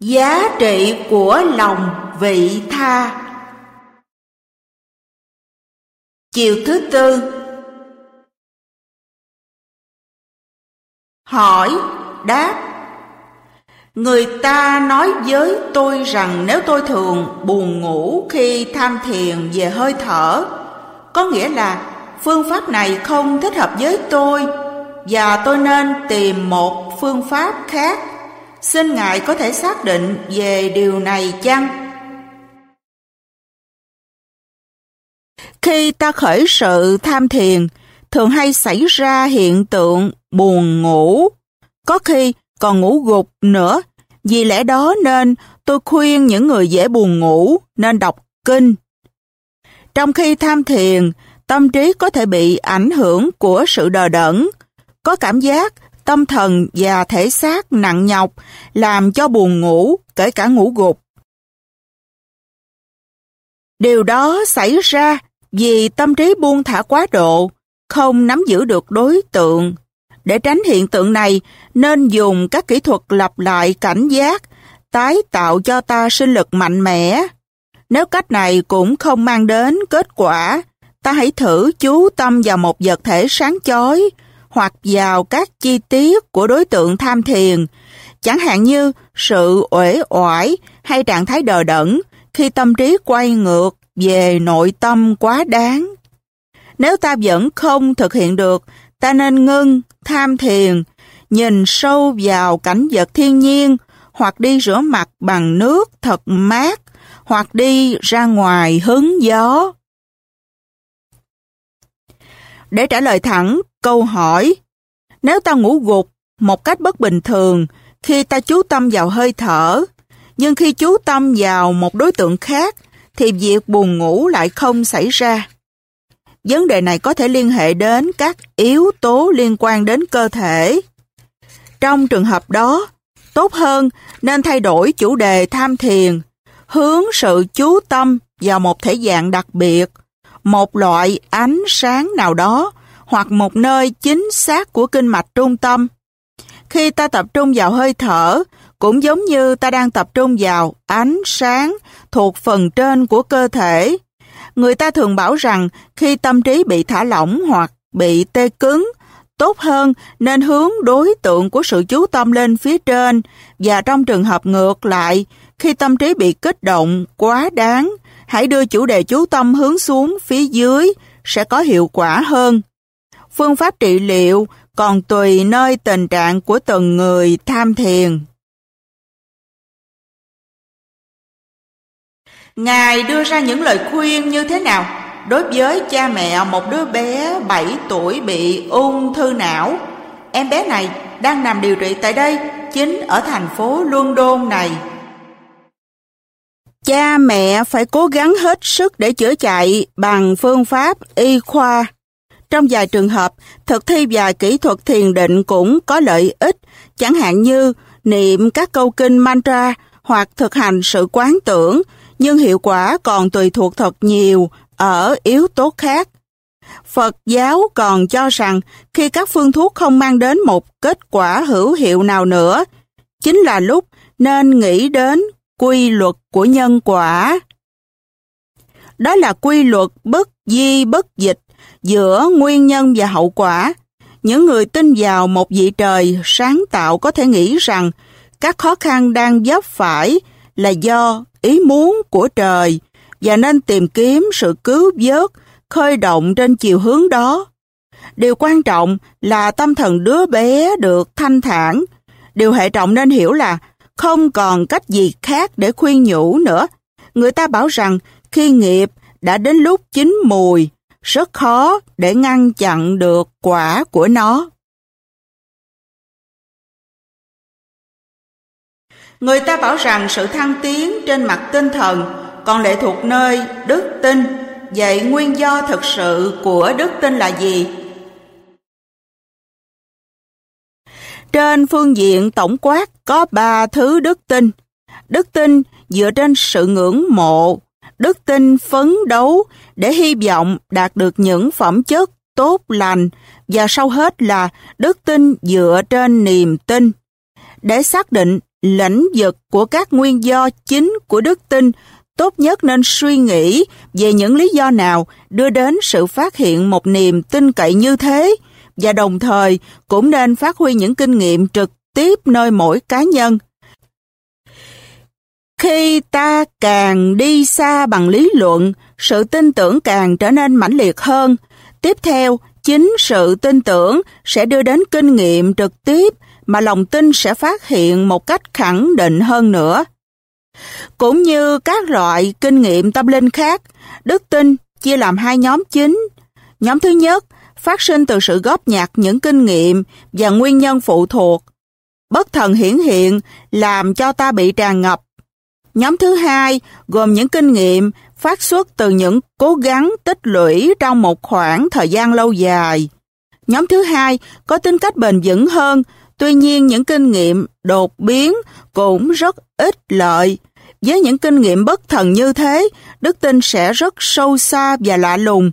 Giá trị của lòng vị tha. Chiều thứ tư. Hỏi, đáp. Người ta nói với tôi rằng nếu tôi thường buồn ngủ khi tham thiền về hơi thở Có nghĩa là phương pháp này không thích hợp với tôi Và tôi nên tìm một phương pháp khác. Xin Ngài có thể xác định về điều này chăng? Khi ta khởi sự tham thiền, thường hay xảy ra hiện tượng buồn ngủ, có khi còn ngủ gục nữa. Vì lẽ đó nên tôi khuyên những người dễ buồn ngủ nên đọc kinh. Trong khi tham thiền, tâm trí có thể bị ảnh hưởng của sự đờ đẫn, có cảm giác tâm thần và thể xác nặng nhọc làm cho buồn ngủ, kể cả ngủ gục. Điều đó xảy ra vì tâm trí buông thả quá độ, không nắm giữ được đối tượng. Để tránh hiện tượng này, nên dùng các kỹ thuật lặp lại cảnh giác, tái tạo cho ta sinh lực mạnh mẽ. Nếu cách này cũng không mang đến kết quả, ta hãy thử chú tâm vào một vật thể sáng chói, hoặc vào các chi tiết của đối tượng tham thiền, chẳng hạn như sự uể oải hay trạng thái đờ đẫn khi tâm trí quay ngược về nội tâm quá đáng. Nếu ta vẫn không thực hiện được, ta nên ngưng, tham thiền, nhìn sâu vào cảnh vật thiên nhiên, hoặc đi rửa mặt bằng nước thật mát, hoặc đi ra ngoài hứng gió. Để trả lời thẳng câu hỏi, nếu ta ngủ gục một cách bất bình thường khi ta chú tâm vào hơi thở, nhưng khi chú tâm vào một đối tượng khác thì việc buồn ngủ lại không xảy ra. Vấn đề này có thể liên hệ đến các yếu tố liên quan đến cơ thể. Trong trường hợp đó, tốt hơn nên thay đổi chủ đề tham thiền, hướng sự chú tâm vào một thể dạng đặc biệt, một loại ánh sáng nào đó hoặc một nơi chính xác của kinh mạch trung tâm. Khi ta tập trung vào hơi thở, cũng giống như ta đang tập trung vào ánh sáng thuộc phần trên của cơ thể. Người ta thường bảo rằng khi tâm trí bị thả lỏng hoặc bị tê cứng, tốt hơn nên hướng đối tượng của sự chú tâm lên phía trên và trong trường hợp ngược lại, khi tâm trí bị kích động quá đáng, hãy đưa chủ đề chú tâm hướng xuống phía dưới sẽ có hiệu quả hơn. Phương pháp trị liệu còn tùy nơi tình trạng của từng người tham thiền. Ngài đưa ra những lời khuyên như thế nào đối với cha mẹ một đứa bé 7 tuổi bị ung thư não. Em bé này đang nằm điều trị tại đây, chính ở thành phố London này. Cha mẹ phải cố gắng hết sức để chữa chạy bằng phương pháp y khoa. Trong vài trường hợp, thực thi vài kỹ thuật thiền định cũng có lợi ích, chẳng hạn như niệm các câu kinh mantra hoặc thực hành sự quán tưởng, nhưng hiệu quả còn tùy thuộc thật nhiều ở yếu tố khác. Phật giáo còn cho rằng khi các phương thuốc không mang đến một kết quả hữu hiệu nào nữa, chính là lúc nên nghĩ đến quy luật của nhân quả. Đó là quy luật bất di bất dịch giữa nguyên nhân và hậu quả. Những người tin vào một vị trời sáng tạo có thể nghĩ rằng các khó khăn đang vấp phải là do ý muốn của trời và nên tìm kiếm sự cứu vớt, khơi động trên chiều hướng đó. Điều quan trọng là tâm thần đứa bé được thanh thản. Điều hệ trọng nên hiểu là không còn cách gì khác để khuyên nhủ nữa. Người ta bảo rằng khi nghiệp đã đến lúc chín mùi, rất khó để ngăn chặn được quả của nó. Người ta bảo rằng sự thăng tiến trên mặt tinh thần còn lệ thuộc nơi đức tin. Vậy nguyên do thực sự của đức tin là gì? Trên phương diện tổng quát có ba thứ đức tin. Đức tin dựa trên sự ngưỡng mộ, đức tin phấn đấu để hy vọng đạt được những phẩm chất tốt lành và sau hết là đức tin dựa trên niềm tin. Để xác định lãnh vực của các nguyên do chính của đức tin, tốt nhất nên suy nghĩ về những lý do nào đưa đến sự phát hiện một niềm tin cậy như thế và đồng thời cũng nên phát huy những kinh nghiệm trực tiếp nơi mỗi cá nhân. Khi ta càng đi xa bằng lý luận, sự tin tưởng càng trở nên mãnh liệt hơn. Tiếp theo, chính sự tin tưởng sẽ đưa đến kinh nghiệm trực tiếp mà lòng tin sẽ phát hiện một cách khẳng định hơn nữa. Cũng như các loại kinh nghiệm tâm linh khác, đức tin chia làm hai nhóm chính. Nhóm thứ nhất phát sinh từ sự góp nhặt những kinh nghiệm và nguyên nhân phụ thuộc. Bất thần hiển hiện làm cho ta bị tràn ngập. Nhóm thứ hai gồm những kinh nghiệm phát xuất từ những cố gắng tích lũy trong một khoảng thời gian lâu dài. Nhóm thứ hai có tính cách bền vững hơn, tuy nhiên những kinh nghiệm đột biến cũng rất ít lợi. Với những kinh nghiệm bất thần như thế, đức tin sẽ rất sâu xa và lạ lùng.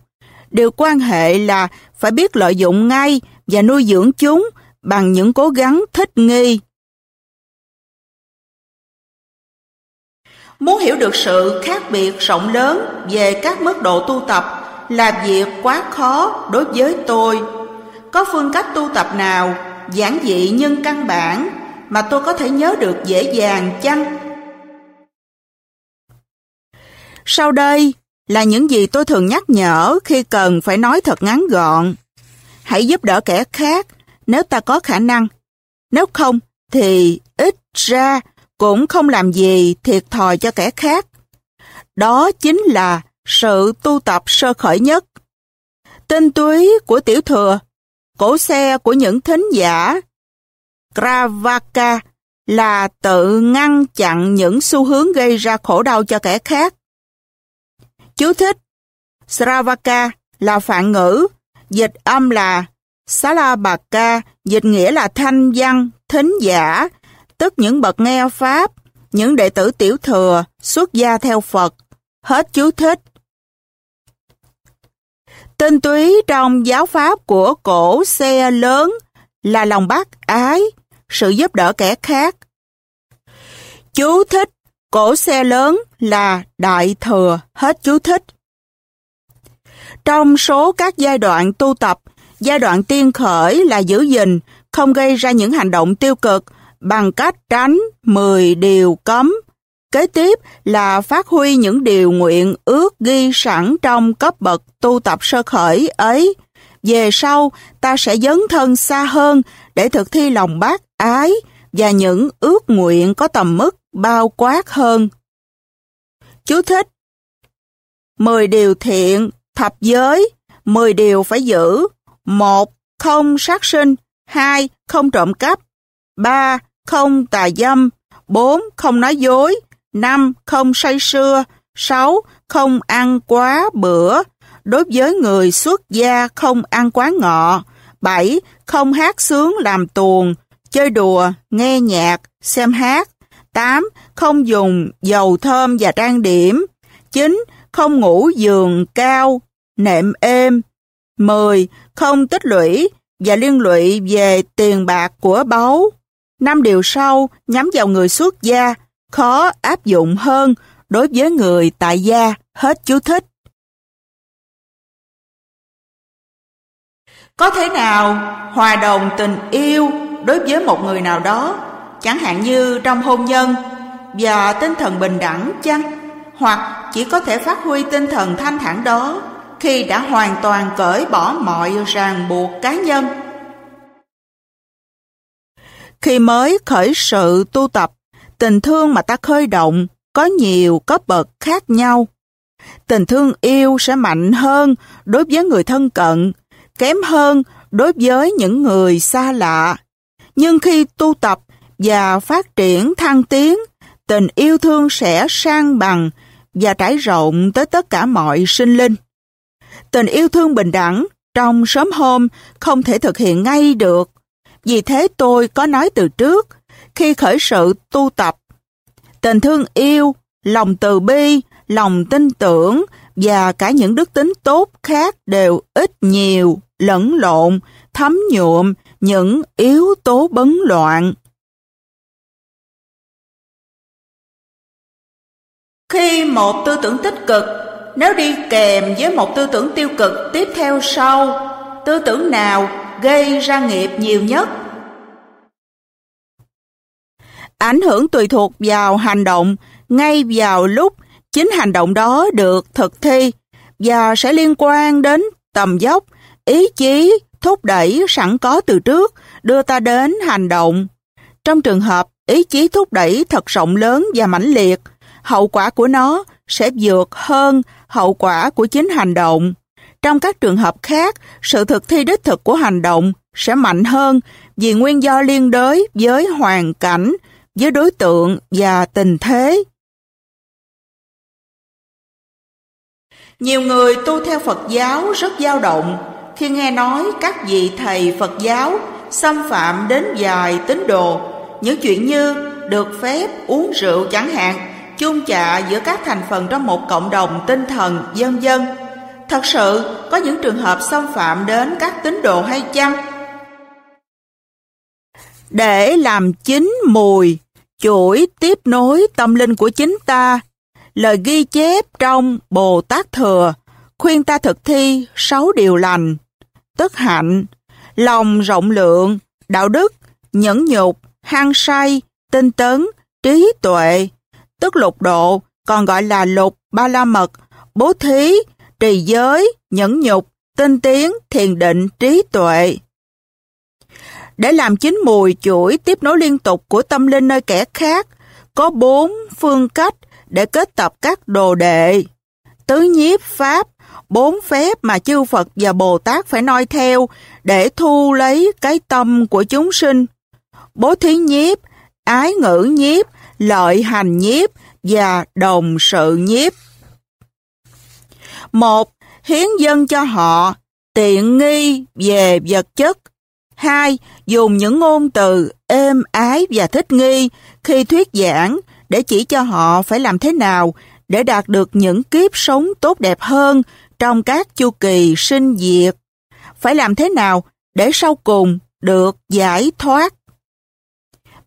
Điều quan hệ là phải biết lợi dụng ngay và nuôi dưỡng chúng bằng những cố gắng thích nghi. Muốn hiểu được sự khác biệt rộng lớn về các mức độ tu tập là việc quá khó đối với tôi. Có phương cách tu tập nào giản dị nhưng căn bản mà tôi có thể nhớ được dễ dàng chăng? Sau đây là những gì tôi thường nhắc nhở khi cần phải nói thật ngắn gọn. Hãy giúp đỡ kẻ khác nếu ta có khả năng. Nếu không thì ít ra cũng không làm gì thiệt thòi cho kẻ khác. Đó chính là sự tu tập sơ khởi nhất. Tinh túy của tiểu thừa, cổ xe của những thính giả, Gravaka là tự ngăn chặn những xu hướng gây ra khổ đau cho kẻ khác. Chú thích Sravaka là phạn ngữ, dịch âm là Salabaka, dịch nghĩa là thanh văn, thính giả, tức những bậc nghe Pháp, những đệ tử tiểu thừa, xuất gia theo Phật. Hết chú thích. Tinh túy trong giáo Pháp của cổ xe lớn là lòng bác ái, sự giúp đỡ kẻ khác. Chú thích cổ xe lớn là đại thừa, hết chú thích. Trong số các giai đoạn tu tập, giai đoạn tiên khởi là giữ gìn, không gây ra những hành động tiêu cực, bằng cách tránh 10 điều cấm. Kế tiếp là phát huy những điều nguyện ước ghi sẵn trong cấp bậc tu tập sơ khởi ấy. Về sau, ta sẽ dấn thân xa hơn để thực thi lòng bác ái và những ước nguyện có tầm mức bao quát hơn. Chú thích 10 điều thiện, thập giới, 10 điều phải giữ. 1. Không sát sinh. 2. Không trộm cắp. 3 không tà dâm, 4. Không nói dối, 5. Không say sưa, 6. Không ăn quá bữa, đối với người xuất gia không ăn quá ngọ, 7. Không hát sướng làm tuồng, chơi đùa, nghe nhạc, xem hát, 8. Không dùng dầu thơm và trang điểm, 9. Không ngủ giường cao, nệm êm, 10. Không tích lũy và liên lụy về tiền bạc của báu. Năm điều sau nhắm vào người xuất gia, khó áp dụng hơn đối với người tại gia, hết chú thích. Có thể nào hòa đồng tình yêu đối với một người nào đó, chẳng hạn như trong hôn nhân, và tinh thần bình đẳng chăng? Hoặc chỉ có thể phát huy tinh thần thanh thản đó khi đã hoàn toàn cởi bỏ mọi ràng buộc cá nhân khi mới khởi sự tu tập, tình thương mà ta khơi động có nhiều cấp bậc khác nhau. Tình thương yêu sẽ mạnh hơn đối với người thân cận, kém hơn đối với những người xa lạ. Nhưng khi tu tập và phát triển thăng tiến, tình yêu thương sẽ sang bằng và trải rộng tới tất cả mọi sinh linh. Tình yêu thương bình đẳng trong sớm hôm không thể thực hiện ngay được vì thế tôi có nói từ trước, khi khởi sự tu tập, tình thương yêu, lòng từ bi, lòng tin tưởng và cả những đức tính tốt khác đều ít nhiều, lẫn lộn, thấm nhuộm những yếu tố bấn loạn. Khi một tư tưởng tích cực, nếu đi kèm với một tư tưởng tiêu cực tiếp theo sau, tư tưởng nào gây ra nghiệp nhiều nhất? Ảnh hưởng tùy thuộc vào hành động ngay vào lúc chính hành động đó được thực thi và sẽ liên quan đến tầm dốc, ý chí, thúc đẩy sẵn có từ trước, đưa ta đến hành động. Trong trường hợp ý chí thúc đẩy thật rộng lớn và mãnh liệt, hậu quả của nó sẽ vượt hơn hậu quả của chính hành động. Trong các trường hợp khác, sự thực thi đích thực của hành động sẽ mạnh hơn vì nguyên do liên đới với hoàn cảnh, với đối tượng và tình thế. Nhiều người tu theo Phật giáo rất dao động khi nghe nói các vị thầy Phật giáo xâm phạm đến vài tín đồ, những chuyện như được phép uống rượu chẳng hạn, chung chạ giữa các thành phần trong một cộng đồng tinh thần, dân dân. Thật sự có những trường hợp xâm phạm đến các tín đồ hay chăng? Để làm chính mùi, chuỗi tiếp nối tâm linh của chính ta, lời ghi chép trong Bồ Tát Thừa khuyên ta thực thi sáu điều lành, tức hạnh, lòng rộng lượng, đạo đức, nhẫn nhục, hăng say, tinh tấn, trí tuệ, tức lục độ, còn gọi là lục ba la mật, bố thí, trì giới, nhẫn nhục, tinh tiến, thiền định, trí tuệ. Để làm chín mùi chuỗi tiếp nối liên tục của tâm linh nơi kẻ khác, có bốn phương cách để kết tập các đồ đệ. Tứ nhiếp pháp, bốn phép mà chư Phật và Bồ Tát phải noi theo để thu lấy cái tâm của chúng sinh. Bố thí nhiếp, ái ngữ nhiếp, lợi hành nhiếp và đồng sự nhiếp. Một, hiến dân cho họ, tiện nghi về vật chất. Hai, dùng những ngôn từ êm ái và thích nghi khi thuyết giảng để chỉ cho họ phải làm thế nào để đạt được những kiếp sống tốt đẹp hơn trong các chu kỳ sinh diệt. Phải làm thế nào để sau cùng được giải thoát.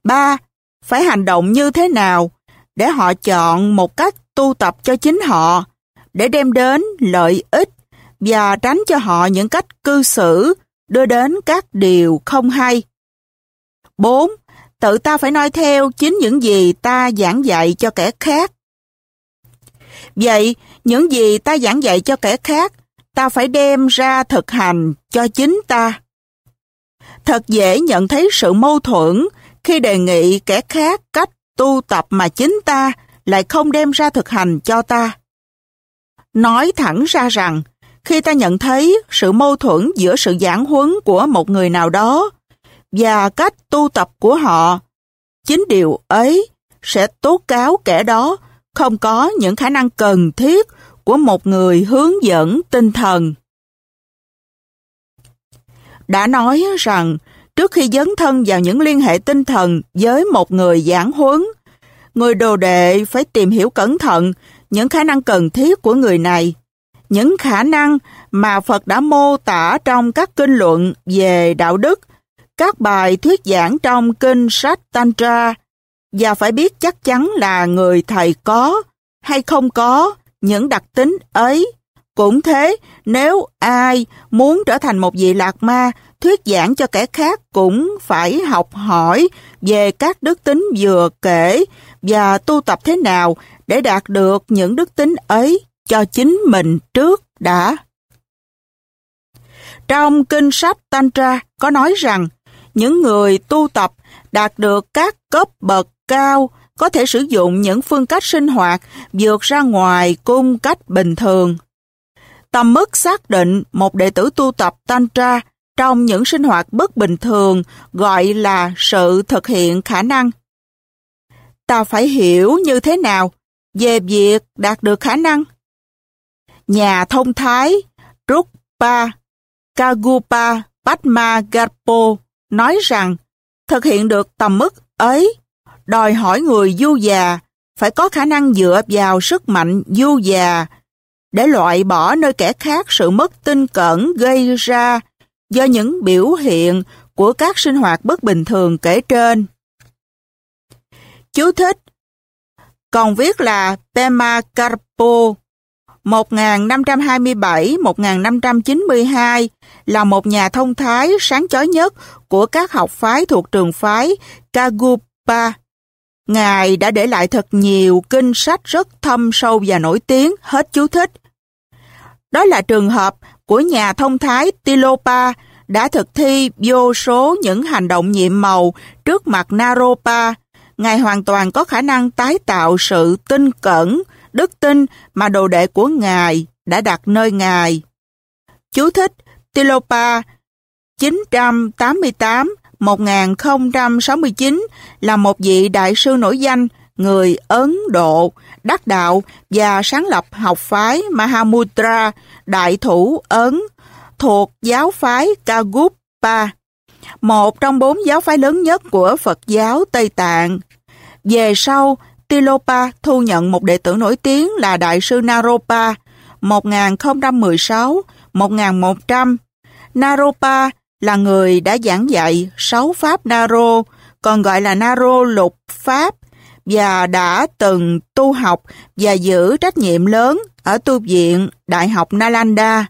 3. Phải hành động như thế nào để họ chọn một cách tu tập cho chính họ, để đem đến lợi ích và tránh cho họ những cách cư xử đưa đến các điều không hay. 4. Tự ta phải nói theo chính những gì ta giảng dạy cho kẻ khác. Vậy, những gì ta giảng dạy cho kẻ khác, ta phải đem ra thực hành cho chính ta. Thật dễ nhận thấy sự mâu thuẫn khi đề nghị kẻ khác cách tu tập mà chính ta lại không đem ra thực hành cho ta. Nói thẳng ra rằng, khi ta nhận thấy sự mâu thuẫn giữa sự giảng huấn của một người nào đó và cách tu tập của họ, chính điều ấy sẽ tố cáo kẻ đó không có những khả năng cần thiết của một người hướng dẫn tinh thần. Đã nói rằng trước khi dấn thân vào những liên hệ tinh thần với một người giảng huấn, người đồ đệ phải tìm hiểu cẩn thận những khả năng cần thiết của người này, những khả năng mà Phật đã mô tả trong các kinh luận về đạo đức, các bài thuyết giảng trong kinh sách Tantra, và phải biết chắc chắn là người thầy có hay không có những đặc tính ấy. Cũng thế, nếu ai muốn trở thành một vị lạc ma, thuyết giảng cho kẻ khác cũng phải học hỏi về các đức tính vừa kể và tu tập thế nào để đạt được những đức tính ấy cho chính mình trước đã. Trong kinh sách Tantra có nói rằng, những người tu tập đạt được các cấp bậc cao có thể sử dụng những phương cách sinh hoạt vượt ra ngoài cung cách bình thường. Tầm mức xác định một đệ tử tu tập Tantra trong những sinh hoạt bất bình thường gọi là sự thực hiện khả năng. Ta phải hiểu như thế nào về việc đạt được khả năng. Nhà thông thái Rukpa Kagupa Padma Garpo nói rằng, thực hiện được tầm mức ấy, đòi hỏi người du già phải có khả năng dựa vào sức mạnh du già để loại bỏ nơi kẻ khác sự mất tinh cẩn gây ra do những biểu hiện của các sinh hoạt bất bình thường kể trên. Chú thích còn viết là Pema Carpo 1527-1592 là một nhà thông thái sáng chói nhất của các học phái thuộc trường phái Kagupa. Ngài đã để lại thật nhiều kinh sách rất thâm sâu và nổi tiếng, hết chú thích. Đó là trường hợp của nhà thông thái Tilopa đã thực thi vô số những hành động nhiệm màu trước mặt Naropa. Ngài hoàn toàn có khả năng tái tạo sự tinh cẩn, đức tin mà đồ đệ của Ngài đã đặt nơi Ngài. Chú thích Tilopa 988-1069 là một vị đại sư nổi danh, người Ấn Độ, đắc đạo và sáng lập học phái Mahamudra, đại thủ Ấn, thuộc giáo phái Kagupa, một trong bốn giáo phái lớn nhất của Phật giáo Tây Tạng. Về sau, Tilopa thu nhận một đệ tử nổi tiếng là Đại sư Naropa 1016-1100. Naropa là người đã giảng dạy sáu pháp Naro, còn gọi là Naro lục pháp, và đã từng tu học và giữ trách nhiệm lớn ở tu viện Đại học Nalanda.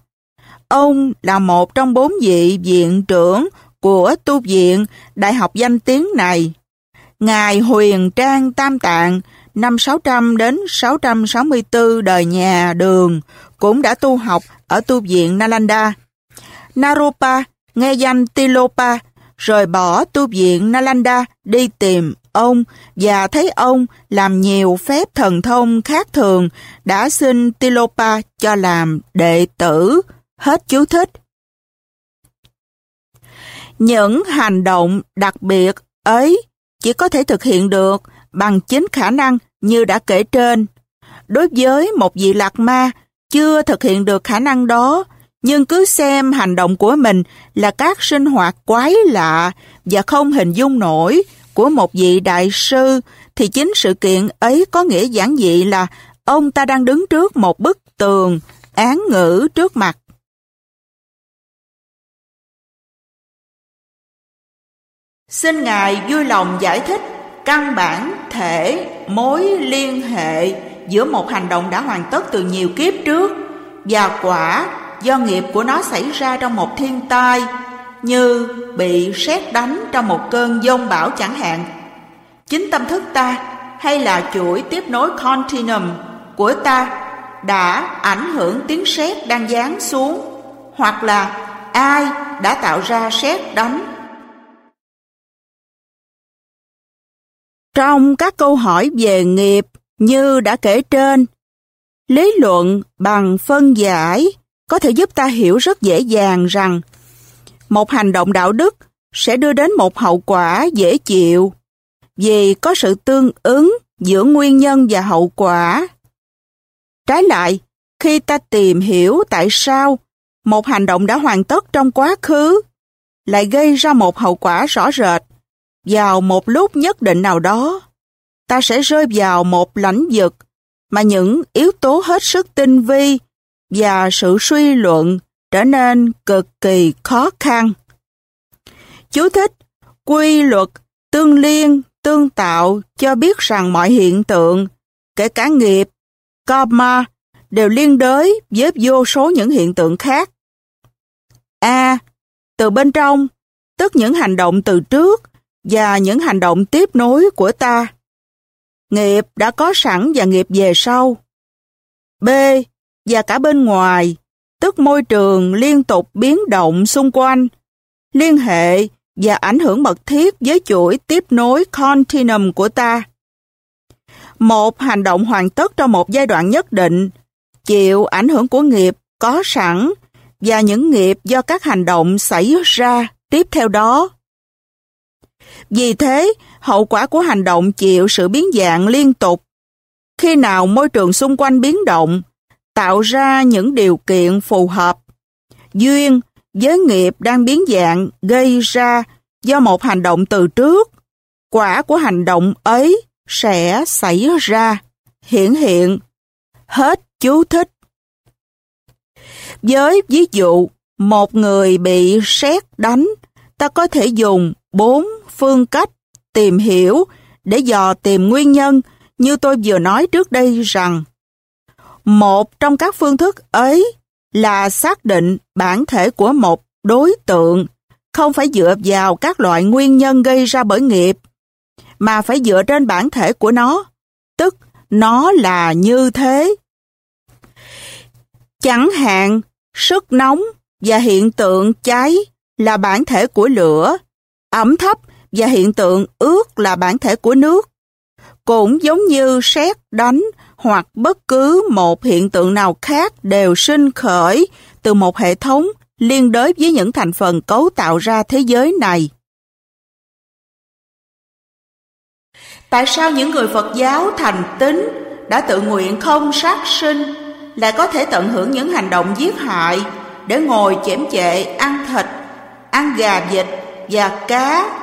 Ông là một trong bốn vị viện trưởng của tu viện Đại học danh tiếng này. Ngài Huyền Trang Tam Tạng, năm 600 đến 664 đời nhà đường, cũng đã tu học ở tu viện Nalanda. Naropa, nghe danh Tilopa rồi bỏ tu viện Nalanda đi tìm ông và thấy ông làm nhiều phép thần thông khác thường đã xin Tilopa cho làm đệ tử. Hết chú thích. Những hành động đặc biệt ấy chỉ có thể thực hiện được bằng chính khả năng như đã kể trên. Đối với một vị lạc ma chưa thực hiện được khả năng đó, nhưng cứ xem hành động của mình là các sinh hoạt quái lạ và không hình dung nổi của một vị đại sư, thì chính sự kiện ấy có nghĩa giản dị là ông ta đang đứng trước một bức tường, án ngữ trước mặt. Xin Ngài vui lòng giải thích căn bản thể mối liên hệ giữa một hành động đã hoàn tất từ nhiều kiếp trước và quả do nghiệp của nó xảy ra trong một thiên tai như bị sét đánh trong một cơn giông bão chẳng hạn. Chính tâm thức ta hay là chuỗi tiếp nối continuum của ta đã ảnh hưởng tiếng sét đang giáng xuống hoặc là ai đã tạo ra sét đánh Trong các câu hỏi về nghiệp như đã kể trên, lý luận bằng phân giải có thể giúp ta hiểu rất dễ dàng rằng một hành động đạo đức sẽ đưa đến một hậu quả dễ chịu vì có sự tương ứng giữa nguyên nhân và hậu quả. Trái lại, khi ta tìm hiểu tại sao một hành động đã hoàn tất trong quá khứ lại gây ra một hậu quả rõ rệt vào một lúc nhất định nào đó, ta sẽ rơi vào một lãnh vực mà những yếu tố hết sức tinh vi và sự suy luận trở nên cực kỳ khó khăn. Chú thích, quy luật tương liên, tương tạo cho biết rằng mọi hiện tượng, kể cả nghiệp, karma, đều liên đới với vô số những hiện tượng khác. A. từ bên trong, tức những hành động từ trước và những hành động tiếp nối của ta. Nghiệp đã có sẵn và nghiệp về sau. B. Và cả bên ngoài, tức môi trường liên tục biến động xung quanh, liên hệ và ảnh hưởng mật thiết với chuỗi tiếp nối continuum của ta. Một hành động hoàn tất trong một giai đoạn nhất định, chịu ảnh hưởng của nghiệp có sẵn và những nghiệp do các hành động xảy ra tiếp theo đó. Vì thế, hậu quả của hành động chịu sự biến dạng liên tục. Khi nào môi trường xung quanh biến động, tạo ra những điều kiện phù hợp. Duyên giới nghiệp đang biến dạng gây ra do một hành động từ trước, quả của hành động ấy sẽ xảy ra, hiển hiện. Hết chú thích. Với ví dụ, một người bị sét đánh, ta có thể dùng bốn phương cách tìm hiểu để dò tìm nguyên nhân như tôi vừa nói trước đây rằng một trong các phương thức ấy là xác định bản thể của một đối tượng không phải dựa vào các loại nguyên nhân gây ra bởi nghiệp, mà phải dựa trên bản thể của nó, tức nó là như thế. Chẳng hạn, sức nóng và hiện tượng cháy là bản thể của lửa, ẩm thấp và hiện tượng ướt là bản thể của nước. Cũng giống như sét đánh hoặc bất cứ một hiện tượng nào khác đều sinh khởi từ một hệ thống liên đới với những thành phần cấu tạo ra thế giới này. Tại sao những người Phật giáo thành tín đã tự nguyện không sát sinh lại có thể tận hưởng những hành động giết hại để ngồi chém chệ ăn thịt, ăn gà vịt và cá?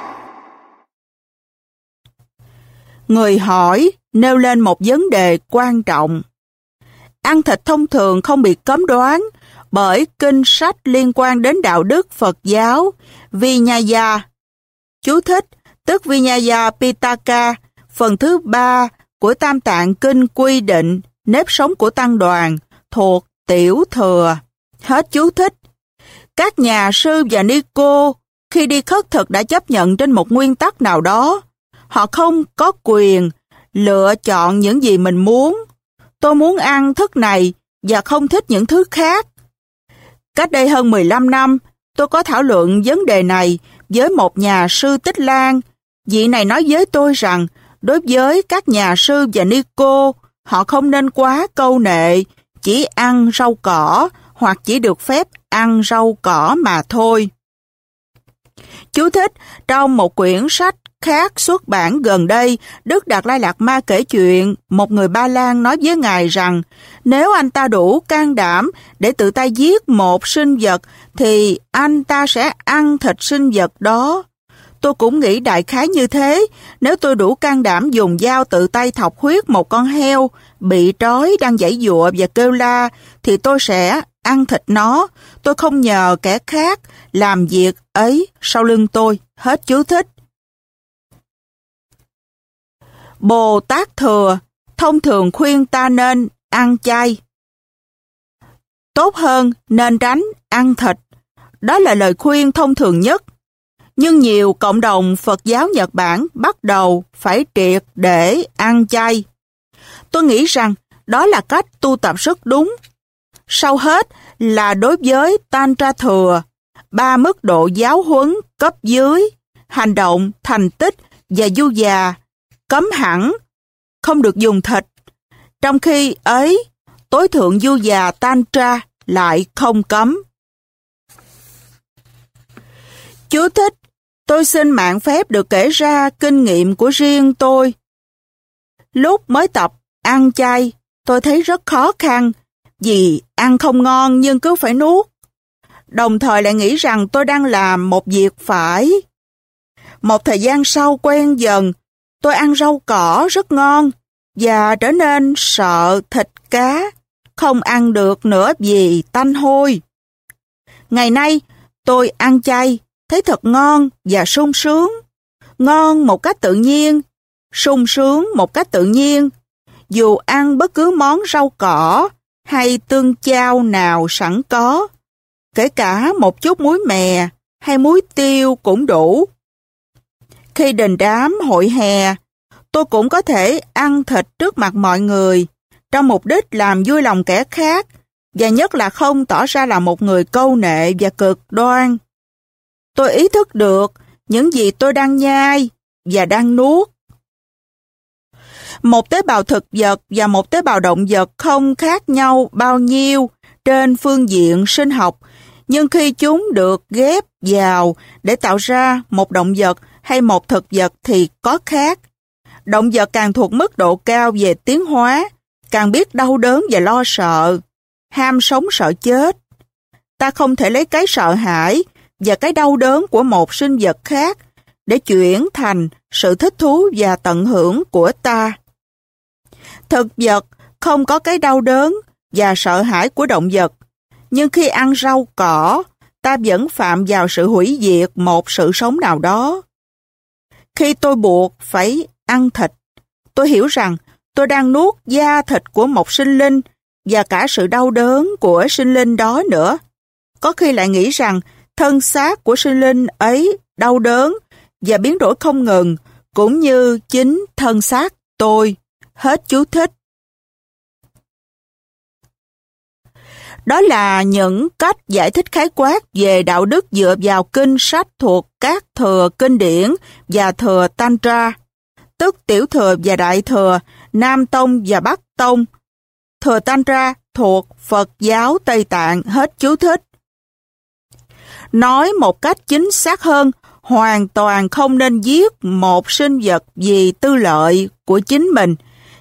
Người hỏi nêu lên một vấn đề quan trọng. Ăn thịt thông thường không bị cấm đoán bởi kinh sách liên quan đến đạo đức Phật giáo Vinaya. Chú thích, tức Vinaya Pitaka, phần thứ ba của Tam Tạng Kinh quy định nếp sống của tăng đoàn thuộc tiểu thừa. Hết chú thích. Các nhà sư và ni cô khi đi khất thực đã chấp nhận trên một nguyên tắc nào đó. Họ không có quyền lựa chọn những gì mình muốn. Tôi muốn ăn thức này và không thích những thứ khác. Cách đây hơn 15 năm, tôi có thảo luận vấn đề này với một nhà sư Tích Lan. Vị này nói với tôi rằng, đối với các nhà sư và ni cô, họ không nên quá câu nệ, chỉ ăn rau cỏ hoặc chỉ được phép ăn rau cỏ mà thôi. Chú thích, trong một quyển sách khác xuất bản gần đây, Đức Đạt Lai lạc Ma kể chuyện, một người Ba Lan nói với Ngài rằng nếu anh ta đủ can đảm để tự tay giết một sinh vật thì anh ta sẽ ăn thịt sinh vật đó. Tôi cũng nghĩ đại khái như thế, nếu tôi đủ can đảm dùng dao tự tay thọc huyết một con heo bị trói đang giãy dụa và kêu la thì tôi sẽ ăn thịt nó. Tôi không nhờ kẻ khác làm việc ấy sau lưng tôi. Hết chú thích. Bồ Tát Thừa thông thường khuyên ta nên ăn chay. Tốt hơn nên tránh ăn thịt. Đó là lời khuyên thông thường nhất. Nhưng nhiều cộng đồng Phật giáo Nhật Bản bắt đầu phải triệt để ăn chay. Tôi nghĩ rằng đó là cách tu tập rất đúng. Sau hết là đối với Tantra Thừa, ba mức độ giáo huấn cấp dưới, hành động, thành tích và du già cấm hẳn, không được dùng thịt. Trong khi ấy, tối thượng du già Tantra lại không cấm. Chú thích, tôi xin mạng phép được kể ra kinh nghiệm của riêng tôi. Lúc mới tập ăn chay, tôi thấy rất khó khăn vì ăn không ngon nhưng cứ phải nuốt. Đồng thời lại nghĩ rằng tôi đang làm một việc phải. Một thời gian sau quen dần, Tôi ăn rau cỏ rất ngon và trở nên sợ thịt cá, không ăn được nữa vì tanh hôi. Ngày nay, tôi ăn chay, thấy thật ngon và sung sướng. Ngon một cách tự nhiên, sung sướng một cách tự nhiên. Dù ăn bất cứ món rau cỏ hay tương chao nào sẵn có, kể cả một chút muối mè hay muối tiêu cũng đủ. Khi đình đám hội hè, tôi cũng có thể ăn thịt trước mặt mọi người, trong mục đích làm vui lòng kẻ khác, và nhất là không tỏ ra là một người câu nệ và cực đoan. Tôi ý thức được những gì tôi đang nhai và đang nuốt. Một tế bào thực vật và một tế bào động vật không khác nhau bao nhiêu trên phương diện sinh học, nhưng khi chúng được ghép vào để tạo ra một động vật hay một thực vật thì có khác. Động vật càng thuộc mức độ cao về tiến hóa, càng biết đau đớn và lo sợ, ham sống sợ chết. Ta không thể lấy cái sợ hãi và cái đau đớn của một sinh vật khác để chuyển thành sự thích thú và tận hưởng của ta. Thực vật không có cái đau đớn và sợ hãi của động vật, nhưng khi ăn rau cỏ, ta vẫn phạm vào sự hủy diệt một sự sống nào đó. Khi tôi buộc phải ăn thịt, tôi hiểu rằng tôi đang nuốt da thịt của một sinh linh và cả sự đau đớn của sinh linh đó nữa. Có khi lại nghĩ rằng thân xác của sinh linh ấy đau đớn và biến đổi không ngừng, cũng như chính thân xác tôi. Hết chú thích. Đó là những cách giải thích khái quát về đạo đức dựa vào kinh sách thuộc các thừa kinh điển và thừa Tantra, tức tiểu thừa và đại thừa, Nam Tông và Bắc Tông. Thừa Tantra thuộc Phật giáo Tây Tạng hết chú thích. Nói một cách chính xác hơn, hoàn toàn không nên giết một sinh vật vì tư lợi của chính mình.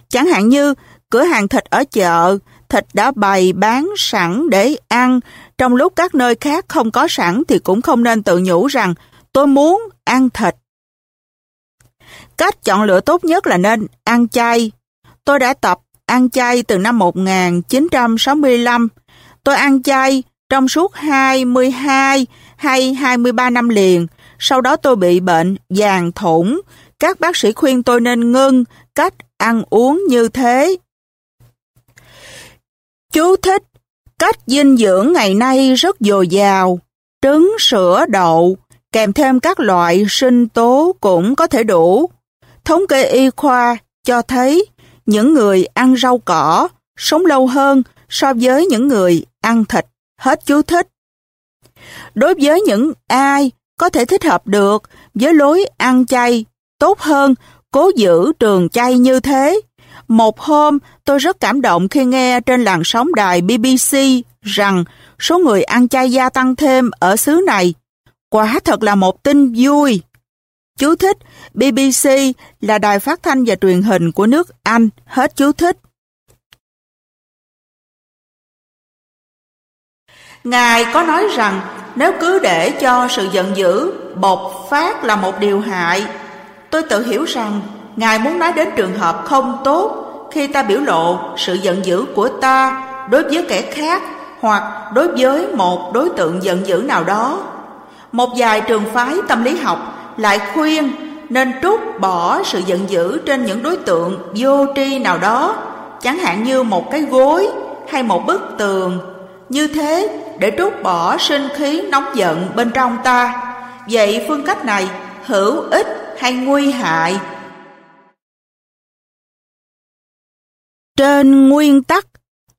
Chẳng hạn như cửa hàng thịt ở chợ, thịt đã bày bán sẵn để ăn, trong lúc các nơi khác không có sẵn thì cũng không nên tự nhủ rằng tôi muốn ăn thịt. Cách chọn lựa tốt nhất là nên ăn chay. Tôi đã tập ăn chay từ năm 1965. Tôi ăn chay trong suốt 22 hay 23 năm liền. Sau đó tôi bị bệnh vàng thủng. Các bác sĩ khuyên tôi nên ngưng cách ăn uống như thế. Chú thích, cách dinh dưỡng ngày nay rất dồi dào. Trứng, sữa, đậu, kèm thêm các loại sinh tố cũng có thể đủ. Thống kê y khoa cho thấy những người ăn rau cỏ sống lâu hơn so với những người ăn thịt. Hết chú thích. Đối với những ai có thể thích hợp được với lối ăn chay tốt hơn cố giữ trường chay như thế. Một hôm, tôi rất cảm động khi nghe trên làn sóng đài BBC rằng số người ăn chay gia tăng thêm ở xứ này. Quả thật là một tin vui. Chú thích, BBC là đài phát thanh và truyền hình của nước Anh. Hết chú thích. Ngài có nói rằng nếu cứ để cho sự giận dữ bộc phát là một điều hại, tôi tự hiểu rằng Ngài muốn nói đến trường hợp không tốt khi ta biểu lộ sự giận dữ của ta đối với kẻ khác hoặc đối với một đối tượng giận dữ nào đó. Một vài trường phái tâm lý học lại khuyên nên trút bỏ sự giận dữ trên những đối tượng vô tri nào đó, chẳng hạn như một cái gối hay một bức tường. Như thế để trút bỏ sinh khí nóng giận bên trong ta. Vậy phương cách này hữu ích hay nguy hại? Trên nguyên tắc,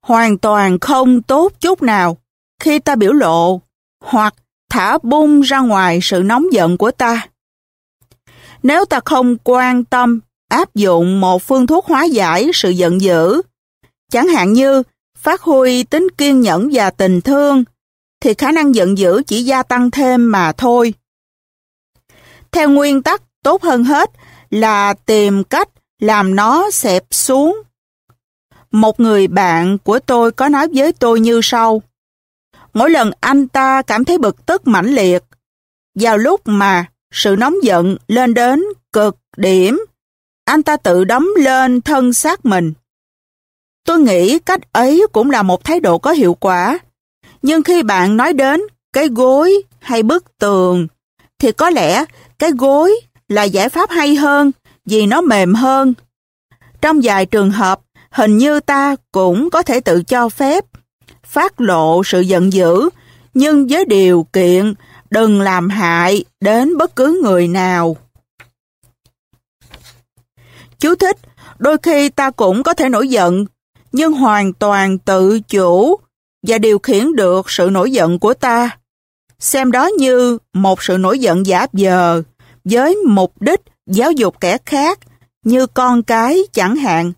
hoàn toàn không tốt chút nào khi ta biểu lộ hoặc thả bung ra ngoài sự nóng giận của ta. Nếu ta không quan tâm áp dụng một phương thuốc hóa giải sự giận dữ, chẳng hạn như phát huy tính kiên nhẫn và tình thương, thì khả năng giận dữ chỉ gia tăng thêm mà thôi. Theo nguyên tắc, tốt hơn hết là tìm cách làm nó xẹp xuống. Một người bạn của tôi có nói với tôi như sau. Mỗi lần anh ta cảm thấy bực tức mãnh liệt, vào lúc mà sự nóng giận lên đến cực điểm, anh ta tự đấm lên thân xác mình. Tôi nghĩ cách ấy cũng là một thái độ có hiệu quả. Nhưng khi bạn nói đến cái gối hay bức tường, thì có lẽ cái gối là giải pháp hay hơn vì nó mềm hơn. Trong vài trường hợp, hình như ta cũng có thể tự cho phép phát lộ sự giận dữ, nhưng với điều kiện đừng làm hại đến bất cứ người nào. Chú thích, đôi khi ta cũng có thể nổi giận, nhưng hoàn toàn tự chủ và điều khiển được sự nổi giận của ta. Xem đó như một sự nổi giận giả vờ với mục đích giáo dục kẻ khác như con cái chẳng hạn.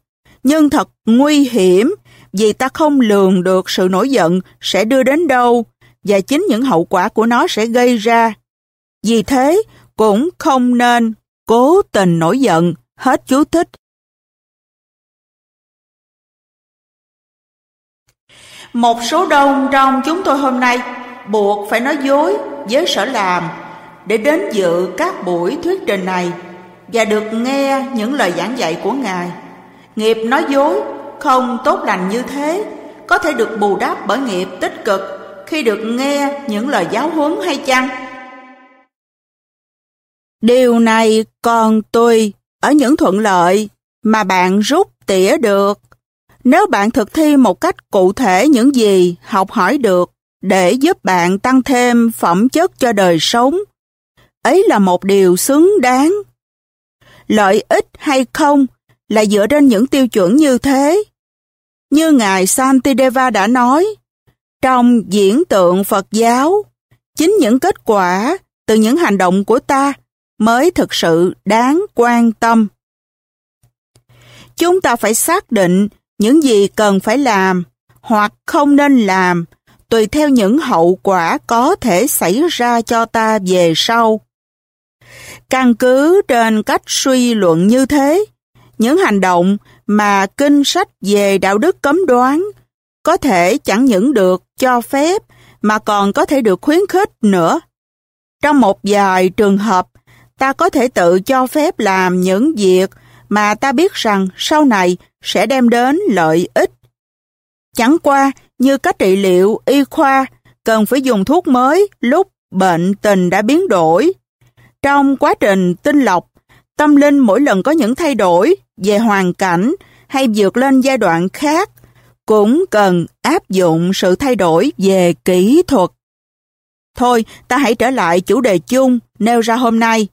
Nhưng thật nguy hiểm vì ta không lường được sự nổi giận sẽ đưa đến đâu và chính những hậu quả của nó sẽ gây ra. Vì thế, cũng không nên cố tình nổi giận, hết chú thích. Một số đông trong chúng tôi hôm nay buộc phải nói dối với sở làm để đến dự các buổi thuyết trình này và được nghe những lời giảng dạy của Ngài. Nghiệp nói dối không tốt lành như thế có thể được bù đắp bởi nghiệp tích cực khi được nghe những lời giáo huấn hay chăng? Điều này còn tùy ở những thuận lợi mà bạn rút tỉa được. Nếu bạn thực thi một cách cụ thể những gì học hỏi được để giúp bạn tăng thêm phẩm chất cho đời sống, ấy là một điều xứng đáng. Lợi ích hay không là dựa trên những tiêu chuẩn như thế. Như Ngài Santideva đã nói, trong diễn tượng Phật giáo, chính những kết quả từ những hành động của ta mới thực sự đáng quan tâm. Chúng ta phải xác định những gì cần phải làm hoặc không nên làm tùy theo những hậu quả có thể xảy ra cho ta về sau. Căn cứ trên cách suy luận như thế, những hành động mà kinh sách về đạo đức cấm đoán có thể chẳng những được cho phép mà còn có thể được khuyến khích nữa. Trong một vài trường hợp, ta có thể tự cho phép làm những việc mà ta biết rằng sau này sẽ đem đến lợi ích. Chẳng qua như cách trị liệu y khoa cần phải dùng thuốc mới lúc bệnh tình đã biến đổi. Trong quá trình tinh lọc, tâm linh mỗi lần có những thay đổi về hoàn cảnh hay vượt lên giai đoạn khác, cũng cần áp dụng sự thay đổi về kỹ thuật. Thôi, ta hãy trở lại chủ đề chung nêu ra hôm nay.